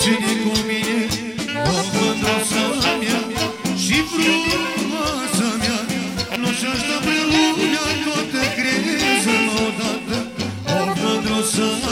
Ține cu mine o mândroasă mea Și frumoasă mea Nu și-aș da pe lumea toată creză odată O mândroasă mea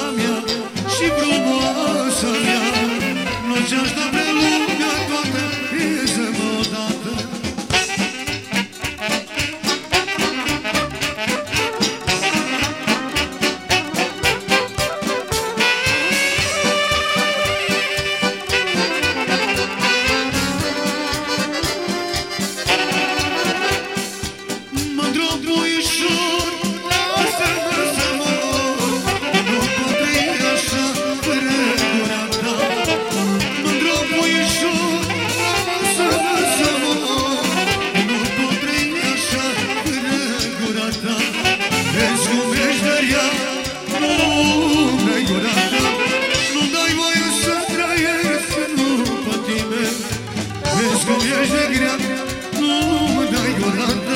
دايرك مو